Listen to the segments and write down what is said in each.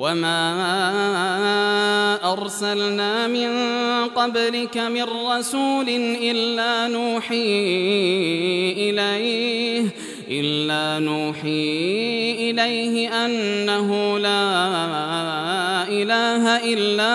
وما أرسلنا من قبلك من رسول إلا نوحي إليه إلا نوحي إليه أنه لا إله إلا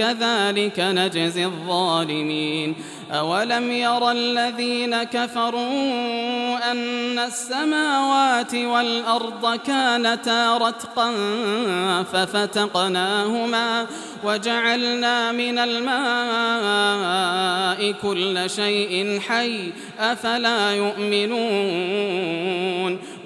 كذلك نجزي الظالمين. أولم ير الذين كفروا أن السماوات والأرض كانتا رتقا ففتقناهما وجعلنا من الماء كل شيء حي أفلا يؤمنون.